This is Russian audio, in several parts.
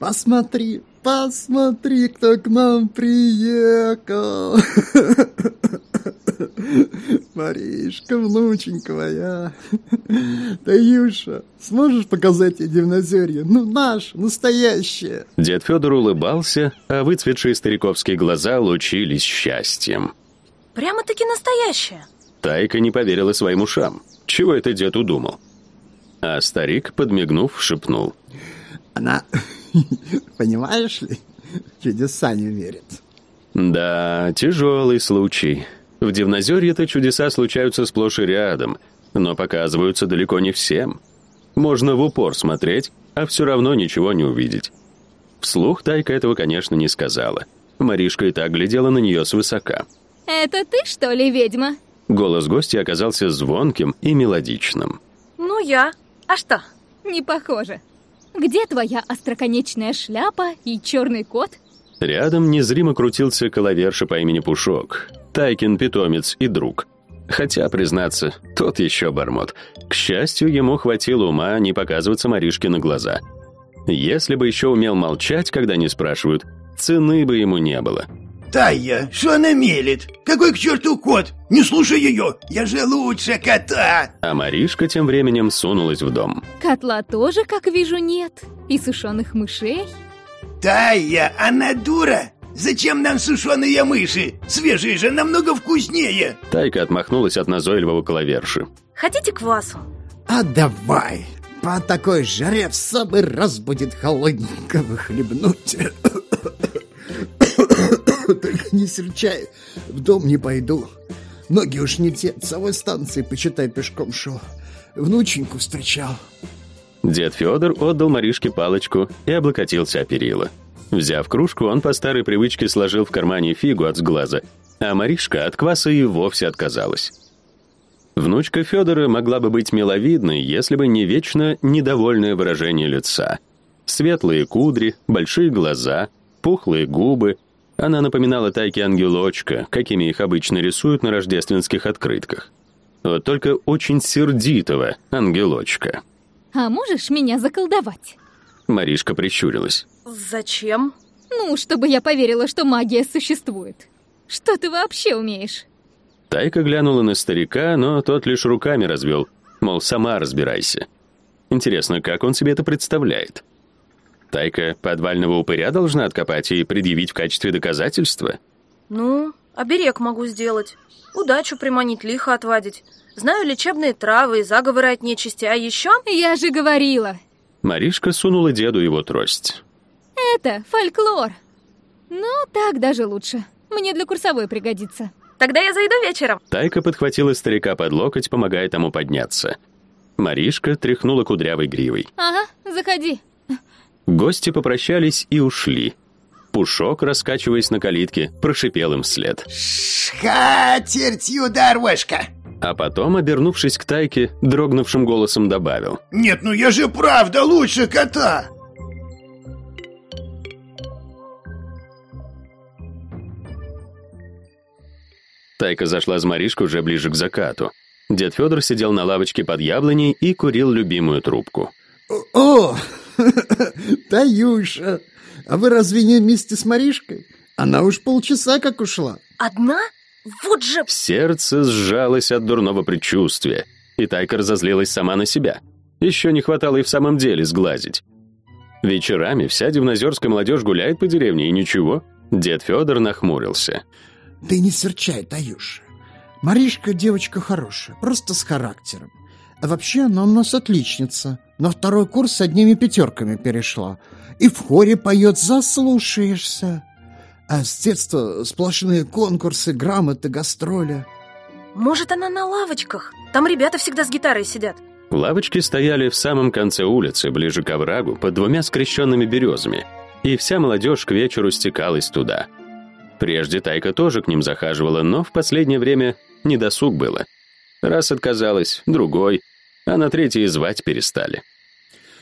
Посмотри, посмотри, кто к нам приехал. Маришка, внученька моя. Таюша, сможешь показать ей дивнозерье? Ну, наш, настоящее. Дед Федор улыбался, а выцветшие стариковские глаза лучились счастьем. Прямо-таки настоящее. Тайка не поверила своим ушам. Чего это дед удумал? А старик, подмигнув, шепнул. Она, понимаешь ли, чудеса не верит. Да, тяжелый случай. В Дивнозерье-то чудеса случаются сплошь и рядом, но показываются далеко не всем. Можно в упор смотреть, а все равно ничего не увидеть. Вслух Тайка этого, конечно, не сказала. Маришка и так глядела на нее свысока. «Это ты, что ли, ведьма?» Голос гостя оказался звонким и мелодичным. Ну, я. А что? Не похоже. Где твоя остроконечная шляпа и черный кот? Рядом незримо крутился коловерша по имени Пушок. Тайкин питомец и друг. Хотя, признаться, тот еще бормот. К счастью, ему хватило ума не показываться Маришке на глаза. Если бы еще умел молчать, когда не спрашивают, цены бы ему не было. Тая, что она мелет? Какой к черту кот? Не слушай ее, я же лучше кота. А Маришка тем временем сунулась в дом. Котла тоже, как вижу, нет. И сушеных мышей. Тая, она дура. Зачем нам сушеные мыши? Свежие же намного вкуснее. Тайка отмахнулась от назойливого коловерши. Хотите квасу? А давай, по такой жаре в самый раз будет холодненького хлебнуть. Только не серчай, в дом не пойду. Ноги уж не те, с самой станции, почитай, пешком шел. Внученьку встречал. Дед Федор отдал Маришке палочку и облокотился о перила. Взяв кружку, он по старой привычке сложил в кармане фигу от сглаза, а Маришка от кваса и вовсе отказалась. Внучка Федора могла бы быть миловидной, если бы не вечно недовольное выражение лица. Светлые кудри, большие глаза, пухлые губы. Она напоминала тайки ангелочка, какими их обычно рисуют на рождественских открытках. Вот только очень сердитого ангелочка. А можешь меня заколдовать? Маришка прищурилась. Зачем? Ну, чтобы я поверила, что магия существует. Что ты вообще умеешь? Тайка глянула на старика, но тот лишь руками развел, мол, сама разбирайся. Интересно, как он себе это представляет? Тайка подвального упыря должна откопать и предъявить в качестве доказательства? Ну, оберег могу сделать. Удачу приманить, лихо отвадить. Знаю лечебные травы и заговоры от нечисти, а еще... Я же говорила. Маришка сунула деду его трость. Это фольклор. Ну, так даже лучше. Мне для курсовой пригодится. Тогда я зайду вечером. Тайка подхватила старика под локоть, помогая тому подняться. Маришка тряхнула кудрявой гривой. Ага, заходи. Гости попрощались и ушли. Пушок, раскачиваясь на калитке, прошипел им вслед. Скатертью дорожка. А потом, обернувшись к Тайке, дрогнувшим голосом добавил. Нет, ну я же правда лучше кота. Тайка зашла с Маришкой уже ближе к закату. Дед Федор сидел на лавочке под яблоней и курил любимую трубку. О, Таюша, а вы разве не вместе с Маришкой? Она уж полчаса как ушла. Одна? Вот же... Сердце сжалось от дурного предчувствия, и Тайка разозлилась сама на себя. Еще не хватало и в самом деле сглазить. Вечерами вся дивнозерская молодежь гуляет по деревне, и ничего. Дед Федор нахмурился. Ты не серчай, Таюша. Маришка девочка хорошая, просто с характером. А вообще она у нас отличница. На второй курс с одними пятерками перешла. И в хоре поет «Заслушаешься». А с детства сплошные конкурсы, грамоты, гастроли. Может, она на лавочках? Там ребята всегда с гитарой сидят. Лавочки стояли в самом конце улицы, ближе к оврагу, под двумя скрещенными березами, и вся молодежь к вечеру стекалась туда. Прежде Тайка тоже к ним захаживала, но в последнее время недосуг было. Раз отказалась, другой, а на третий звать перестали.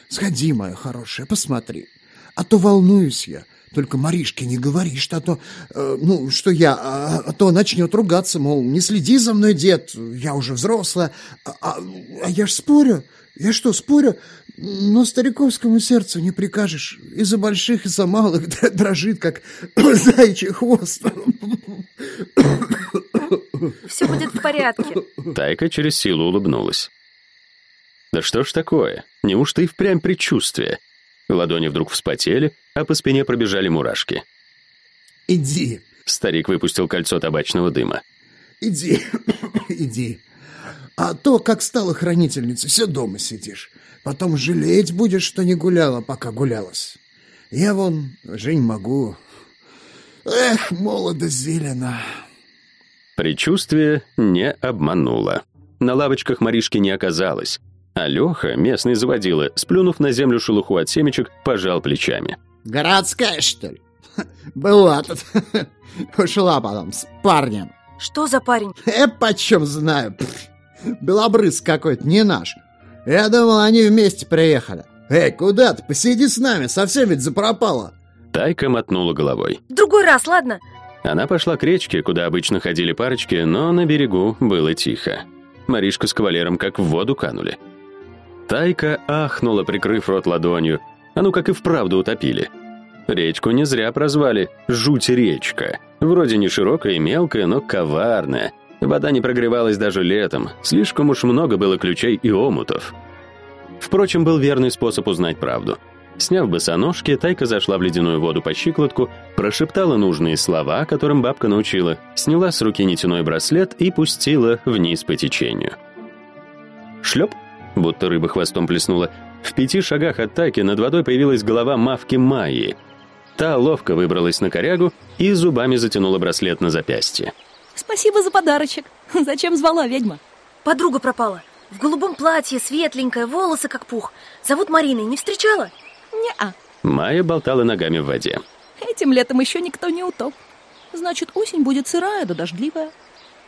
Сходи, моя хорошая, посмотри. А то волнуюсь я. Только Маришке не говоришь, а то, э, ну, что я, а, а то начнет ругаться, мол, не следи за мной, дед, я уже взрослая. А, а, а я ж спорю, я что, спорю? Но стариковскому сердцу не прикажешь. И за больших, и за малых дрожит, как заячий хвост. Все будет в порядке. Тайка через силу улыбнулась. Да что ж такое? Неужто и впрямь предчувствие? Ладони вдруг вспотели, а по спине пробежали мурашки. «Иди!» Старик выпустил кольцо табачного дыма. «Иди, иди. А то, как стала хранительницей, все дома сидишь. Потом жалеть будешь, что не гуляла, пока гулялась. Я вон жень могу. Эх, молодо зелено!» Предчувствие не обмануло. На лавочках Маришки не оказалось. А Леха, местный заводила, сплюнув на землю шелуху от семечек, пожал плечами. «Городская, что ли? Была тут. Ушла потом с парнем». Что за парень? Э, почем знаю. Белобрыз какой-то, не наш. Я думал, они вместе приехали. Эй, куда ты? Посиди с нами, совсем ведь запропала. Тайка мотнула головой. В другой раз, ладно? Она пошла к речке, куда обычно ходили парочки, но на берегу было тихо. Маришка с кавалером как в воду канули. Тайка ахнула, прикрыв рот ладонью. А ну как и вправду утопили. Речку не зря прозвали «Жуть речка». Вроде не широкая и мелкая, но коварная. Вода не прогревалась даже летом. Слишком уж много было ключей и омутов. Впрочем, был верный способ узнать правду. Сняв босоножки, Тайка зашла в ледяную воду по щиколотку, прошептала нужные слова, которым бабка научила, сняла с руки нитяной браслет и пустила вниз по течению. Шлеп! Будто рыба хвостом плеснула. В пяти шагах от Таки над водой появилась голова мавки Майи. Та ловко выбралась на корягу и зубами затянула браслет на запястье. Спасибо за подарочек. Зачем звала ведьма? Подруга пропала. В голубом платье, светленькая, волосы как пух. Зовут Мариной, не встречала? Не-а. Майя болтала ногами в воде. Этим летом еще никто не утоп. Значит, осень будет сырая да дождливая.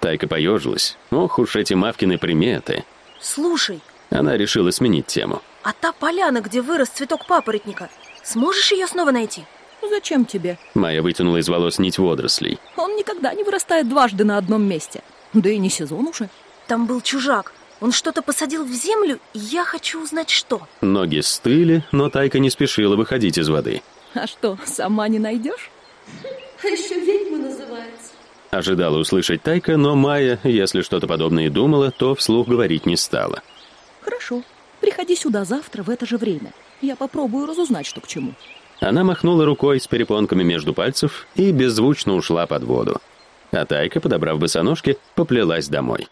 Тайка поежилась. Ох уж эти Мавкины приметы. Слушай, она решила сменить тему. А та поляна, где вырос цветок папоротника, сможешь ее снова найти? Зачем тебе? Майя вытянула из волос нить водорослей. Он никогда не вырастает дважды на одном месте. Да и не сезон уже. Там был чужак. Он что-то посадил в землю, и я хочу узнать, что. Ноги стыли, но Тайка не спешила выходить из воды. А что, сама не найдешь? А еще ведьма называется. Ожидала услышать Тайка, но Майя, если что-то подобное и думала, то вслух говорить не стала. Хорошо. Приходи сюда завтра в это же время. Я попробую разузнать, что к чему. Она махнула рукой с перепонками между пальцев и беззвучно ушла под воду. А Тайка, подобрав босоножки, поплелась домой.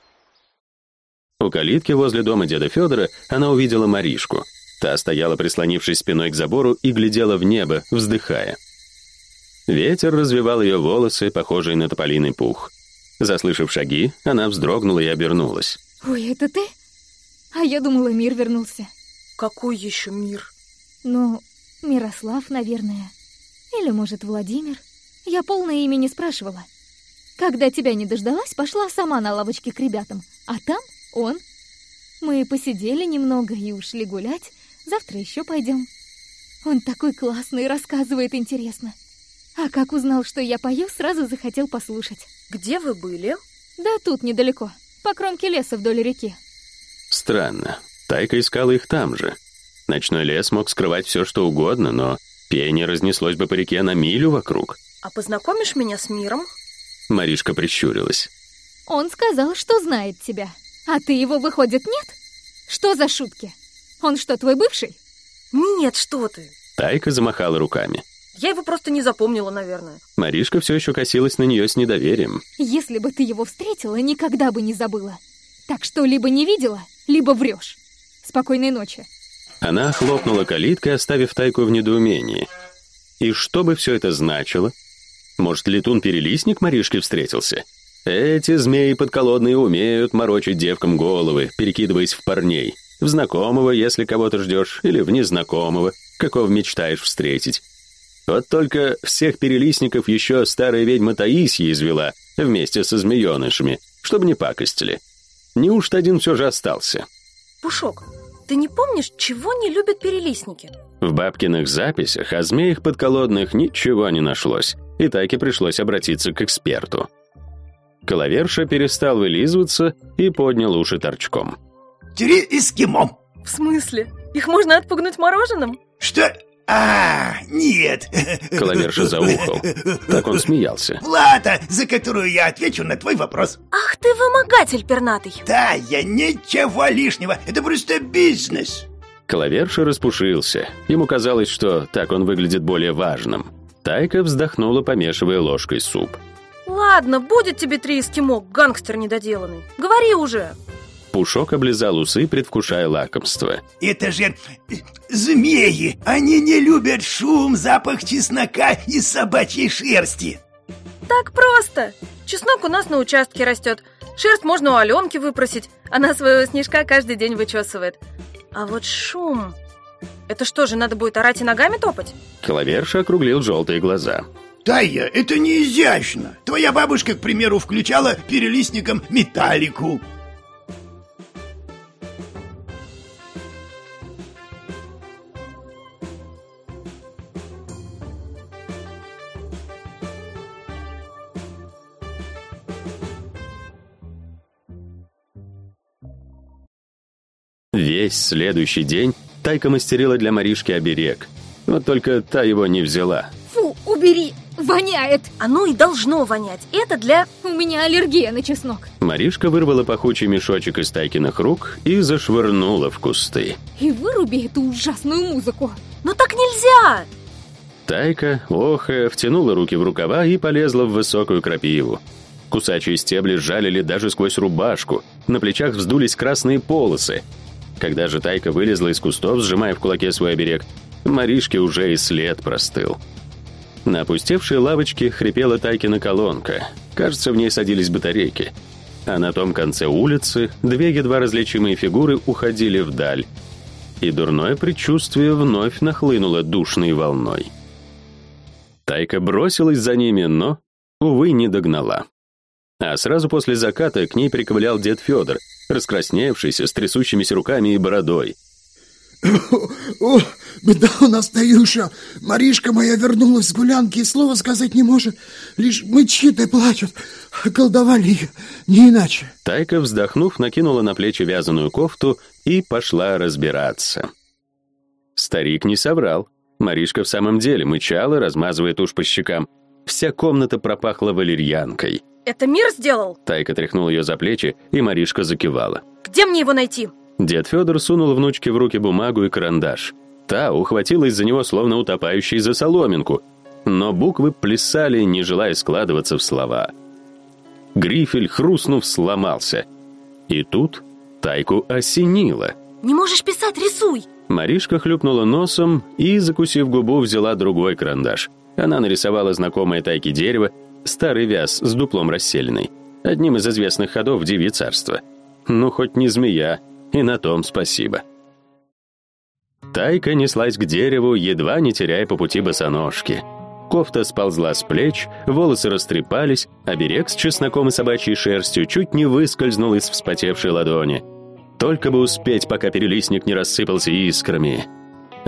У калитки возле дома деда Федора она увидела Маришку. Та стояла, прислонившись спиной к забору, и глядела в небо, вздыхая. Ветер развивал ее волосы, похожие на тополиный пух. Заслышав шаги, она вздрогнула и обернулась. «Ой, это ты?» А я думала, мир вернулся. Какой еще мир? Ну, Мирослав, наверное. Или, может, Владимир. Я полное имя не спрашивала. Когда тебя не дождалась, пошла сама на лавочке к ребятам. А там он. Мы посидели немного и ушли гулять. Завтра еще пойдем. Он такой классный, рассказывает интересно. А как узнал, что я пою, сразу захотел послушать. Где вы были? Да тут недалеко, по кромке леса вдоль реки. Странно. Тайка искала их там же. Ночной лес мог скрывать все, что угодно, но пение разнеслось бы по реке на милю вокруг. А познакомишь меня с миром? Маришка прищурилась. Он сказал, что знает тебя. А ты его, выходит, нет? Что за шутки? Он что, твой бывший? Нет, что ты. Тайка замахала руками. Я его просто не запомнила, наверное. Маришка все еще косилась на нее с недоверием. Если бы ты его встретила, никогда бы не забыла. Так что либо не видела, либо врешь. Спокойной ночи. Она хлопнула калиткой, оставив Тайку в недоумении. И что бы все это значило? Может, летун-перелистник Маришке встретился? Эти змеи подколодные умеют морочить девкам головы, перекидываясь в парней. В знакомого, если кого-то ждешь, или в незнакомого, какого мечтаешь встретить. Вот только всех перелистников еще старая ведьма Таисия извела вместе со змеенышами, чтобы не пакостили. Неужто один все же остался? Пушок, ты не помнишь, чего не любят перелистники? В бабкиных записях о змеях подколодных ничего не нашлось, и Тайке пришлось обратиться к эксперту. Коловерша перестал вылизываться и поднял уши торчком. Три эскимо. В смысле? Их можно отпугнуть мороженым? Что? А, нет. Коловерша заухал. Так он смеялся. Плата, за которую я отвечу на твой вопрос. Ах ты вымогатель пернатый. Да, я ничего лишнего. Это просто бизнес. Коловерша распушился. Ему казалось, что так он выглядит более важным. Тайка вздохнула, помешивая ложкой суп. Ладно, будет тебе три эскимо, гангстер недоделанный. Говори уже. Пушок облизал усы, предвкушая лакомство. Это же э, змеи. Они не любят шум, запах чеснока и собачьей шерсти. Так просто. Чеснок у нас на участке растет. Шерсть можно у Аленки выпросить. Она своего снежка каждый день вычесывает. А вот шум... Это что же, надо будет орать и ногами топать? Коловерша округлил желтые глаза. Тая, это не изящно. Твоя бабушка, к примеру, включала перелистником металлику. Весь следующий день Тайка мастерила для Маришки оберег. Вот только та его не взяла. Фу, убери! Воняет! Оно и должно вонять. Это для... У меня аллергия на чеснок. Маришка вырвала пахучий мешочек из Тайкиных рук и зашвырнула в кусты. И выруби эту ужасную музыку. Ну так нельзя! Тайка, охая, втянула руки в рукава и полезла в высокую крапиву. Кусачие стебли жалили даже сквозь рубашку. На плечах вздулись красные полосы. Когда же Тайка вылезла из кустов, сжимая в кулаке свой оберег, Маришке уже и след простыл. На опустевшей лавочке хрипела Тайкина колонка. Кажется, в ней садились батарейки. А на том конце улицы две едва различимые фигуры уходили вдаль. И дурное предчувствие вновь нахлынуло душной волной. Тайка бросилась за ними, но, увы, не догнала. А сразу после заката к ней приковылял дед Федор, раскрасневшийся, с трясущимися руками и бородой. О, беда у нас, Таюша. Маришка моя вернулась с гулянки и слова сказать не может. Лишь мычит и плачет. Колдовали ее, не иначе. Тайка, вздохнув, накинула на плечи вязаную кофту и пошла разбираться. Старик не соврал. Маришка в самом деле мычала, размазывая тушь по щекам. Вся комната пропахла валерьянкой. Это мир сделал? Тайка тряхнула ее за плечи, и Маришка закивала. Где мне его найти? Дед Федор сунул внучке в руки бумагу и карандаш. Та ухватилась за него, словно утопающий за соломинку, но буквы плясали, не желая складываться в слова. Грифель, хрустнув, сломался. И тут Тайку осенило. Не можешь писать, рисуй! Маришка хлюпнула носом и, закусив губу, взяла другой карандаш. Она нарисовала знакомое Тайке дерево, старый вяз с дуплом расселенный, одним из известных ходов Диви царства. Ну, хоть не змея, и на том спасибо. Тайка неслась к дереву, едва не теряя по пути босоножки. Кофта сползла с плеч, волосы растрепались, а берег с чесноком и собачьей шерстью чуть не выскользнул из вспотевшей ладони. Только бы успеть, пока перелистник не рассыпался искрами.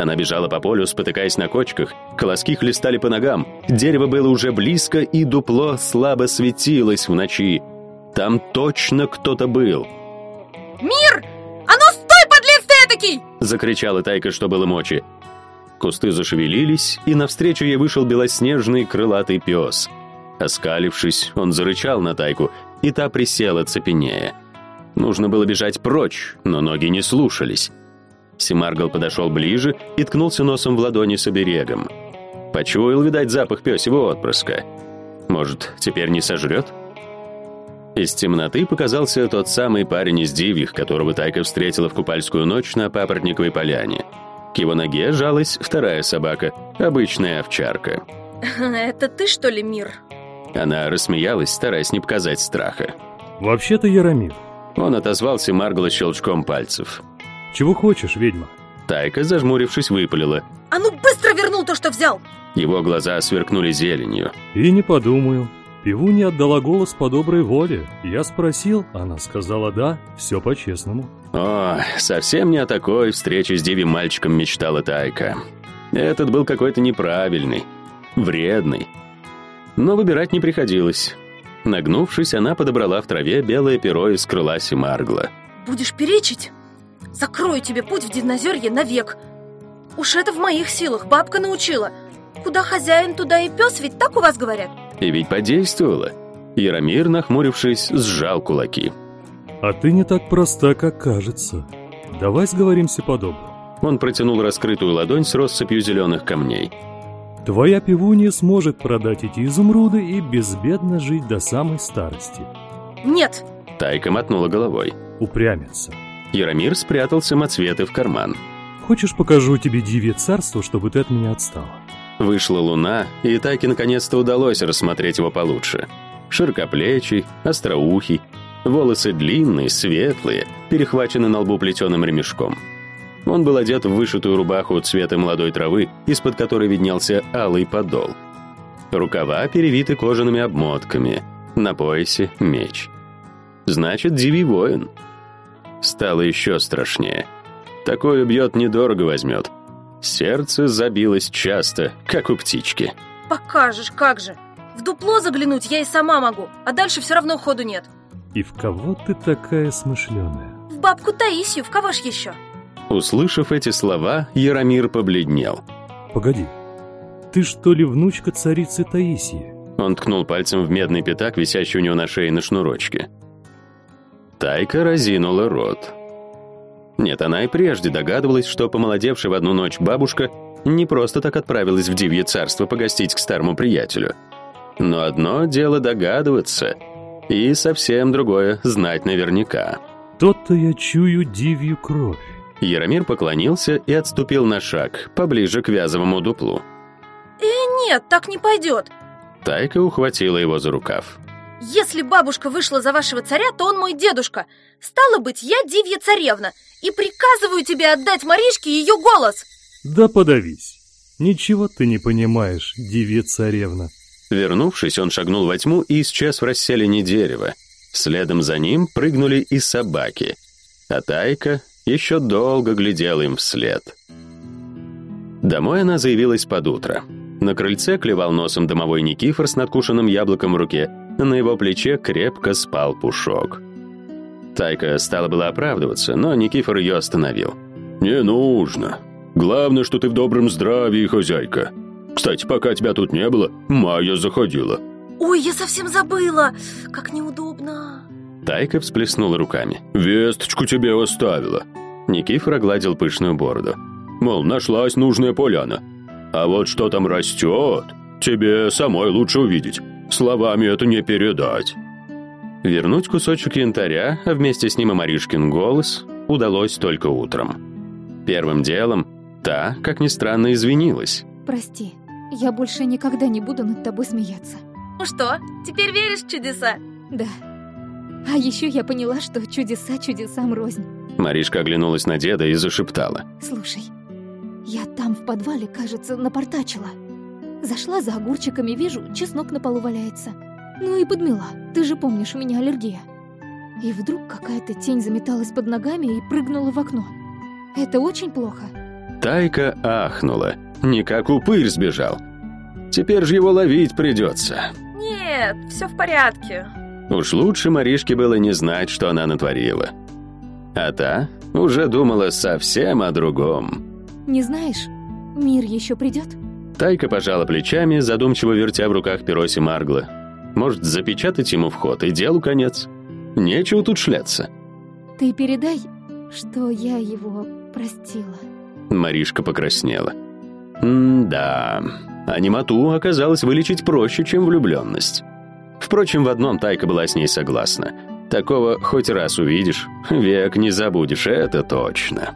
Она бежала по полю, спотыкаясь на кочках, колоски хлестали по ногам, дерево было уже близко, и дупло слабо светилось в ночи. Там точно кто-то был. Мир! А ну стой, подлец ты этакий! Закричала Тайка, что было мочи. Кусты зашевелились, и навстречу ей вышел белоснежный крылатый пес. Оскалившись, он зарычал на Тайку, и та присела цепенея. Нужно было бежать прочь, но ноги не слушались. Семаргл подошел ближе и ткнулся носом в ладони с оберегом. Почуял, видать, запах пёсего отпрыска. Может, теперь не сожрет? Из темноты показался тот самый парень из дивьих, которого Тайка встретила в купальскую ночь на Папоротниковой поляне. К его ноге жалась вторая собака, обычная овчарка. Это ты, что ли, Мир? Она рассмеялась, стараясь не показать страха. «Вообще-то Яромир. Он отозвался Маргла щелчком пальцев. Чего хочешь, ведьма?» Тайка, зажмурившись, выпалила. А ну быстро вернул то, что взял! Его глаза сверкнули зеленью. «И не подумаю. Пивунья отдала голос по доброй воле. Я спросил, она сказала да, все по-честному». О, совсем не о такой встрече с дивим мальчиком мечтала Тайка. Этот был какой-то неправильный, вредный. Но выбирать не приходилось. Нагнувшись, она подобрала в траве белое перо из крыла Семаргла. Будешь перечить? Закрою тебе путь в Дивнозерье навек. Уж это в моих силах, бабка научила. Куда хозяин, туда и пес, ведь так у вас говорят? И ведь подействовало. Яромир, нахмурившись, сжал кулаки. А ты не так проста, как кажется. Давай сговоримся по-доброму. Он протянул раскрытую ладонь с россыпью зеленых камней. Твоя пивунья сможет продать эти изумруды и безбедно жить до самой старости. Нет! Тайка мотнула головой. Упрямится. Яромир спрятал самоцветы в карман. Хочешь, покажу тебе дивье царство, чтобы ты от меня отстала? Вышла луна, и Тайке наконец-то удалось рассмотреть его получше. Широкоплечий, остроухий, волосы длинные, светлые, перехвачены на лбу плетеным ремешком. Он был одет в вышитую рубаху цвета молодой травы, из-под которой виднелся алый подол. Рукава перевиты кожаными обмотками, на поясе меч. Значит, Диви воин. Стало еще страшнее. Такое бьет недорого возьмет. Сердце забилось часто, как у птички. Покажешь, как же. В дупло заглянуть я и сама могу, а дальше все равно ходу нет. И в кого ты такая смышленая? В бабку Таисию, в кого ж еще? Услышав эти слова, Яромир побледнел. Погоди, ты что ли внучка царицы Таисии? Он ткнул пальцем в медный пятак, висящий у него на шее на шнурочке. Тайка разинула рот. Нет, она и прежде догадывалась, что помолодевшая в одну ночь бабушка не просто так отправилась в Дивье царство погостить к старому приятелю. Но одно дело догадываться, и совсем другое — знать наверняка. То-то я чую дивью кровь. Яромир поклонился и отступил на шаг, поближе к вязовому дуплу. Э, нет, так не пойдет. Тайка ухватила его за рукав. Если бабушка вышла за вашего царя, то он мой дедушка. Стало быть, я Дивья царевна, и приказываю тебе отдать Маришке ее голос. Да подавись. Ничего ты не понимаешь, Дивья царевна. Вернувшись, он шагнул во тьму и исчез в расселине дерева. Следом за ним прыгнули и собаки. А Тайка еще долго глядела им вслед. Домой она заявилась под утро. На крыльце клевал носом домовой Никифор с надкушенным яблоком в руке. На его плече крепко спал Пушок. Тайка стала была оправдываться, но Никифор ее остановил. «Не нужно. Главное, что ты в добром здравии, хозяйка. Кстати, пока тебя тут не было, Майя заходила». Ой, я совсем забыла. Как неудобно. Тайка всплеснула руками. «Весточку тебе оставила». Никифор огладил пышную бороду. Мол, нашлась нужная поляна. А вот что там растет, тебе самой лучше увидеть. Словами это не передать. Вернуть кусочек янтаря, а вместе с ним и Маришкин голос, удалось только утром. Первым делом та, как ни странно, извинилась. Прости, я больше никогда не буду над тобой смеяться. Ну что, теперь веришь в чудеса? Да. А еще я поняла, что чудеса чудесам рознь. Маришка оглянулась на деда и зашептала. Слушай, я там в подвале, кажется, напортачила. Зашла за огурчиками, вижу, чеснок на полу валяется. Ну и подмела. Ты же помнишь, у меня аллергия. И вдруг какая-то тень заметалась под ногами и прыгнула в окно. Это очень плохо. Тайка ахнула. Не как упырь сбежал. Теперь же его ловить придется. Нет, все в порядке. Уж лучше Маришке было не знать, что она натворила. А та уже думала совсем о другом. Не знаешь, мир еще придет? Тайка пожала плечами, задумчиво вертя в руках пероси Маргла. Может, запечатать ему вход, и делу конец. Нечего тут шляться. Ты передай, что я его простила. Маришка покраснела. М-да, а немоту оказалось вылечить проще, чем влюбленность. Впрочем, в одном Тайка была с ней согласна. Такого хоть раз увидишь, век не забудешь, это точно.